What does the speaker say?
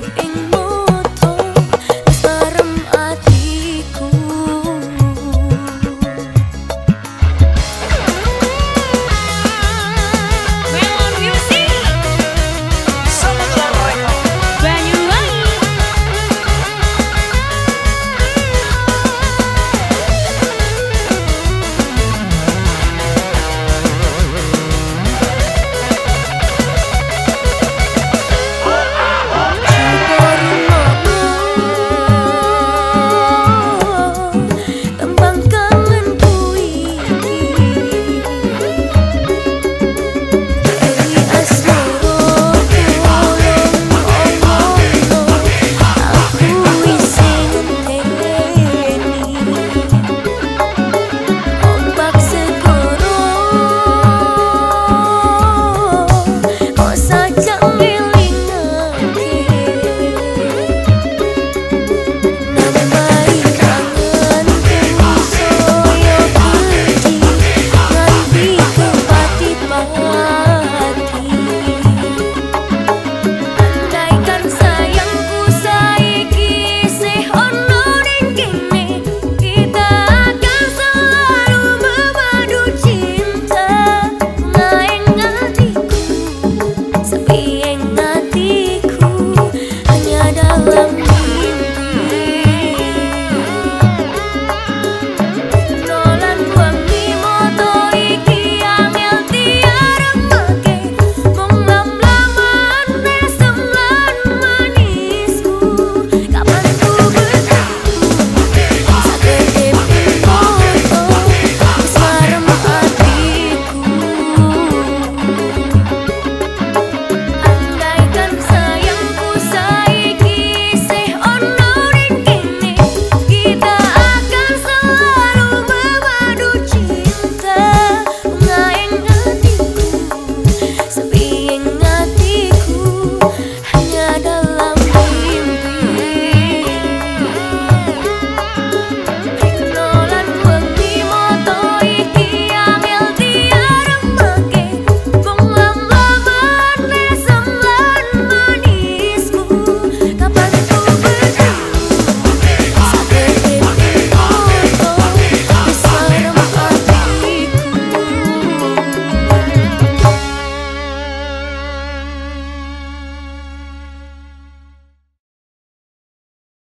deep in